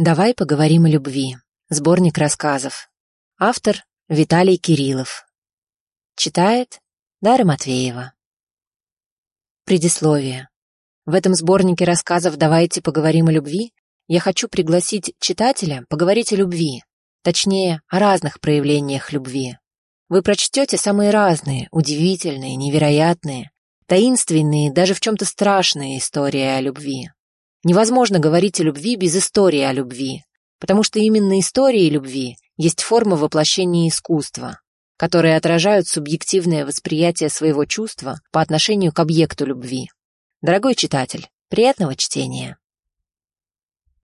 Давай поговорим о любви. Сборник рассказов. Автор Виталий Кириллов. Читает Дара Матвеева. Предисловие. В этом сборнике рассказов «Давайте поговорим о любви» я хочу пригласить читателя поговорить о любви, точнее, о разных проявлениях любви. Вы прочтете самые разные, удивительные, невероятные, таинственные, даже в чем-то страшные истории о любви. Невозможно говорить о любви без истории о любви, потому что именно истории любви есть форма воплощения искусства, которые отражают субъективное восприятие своего чувства по отношению к объекту любви. Дорогой читатель, приятного чтения!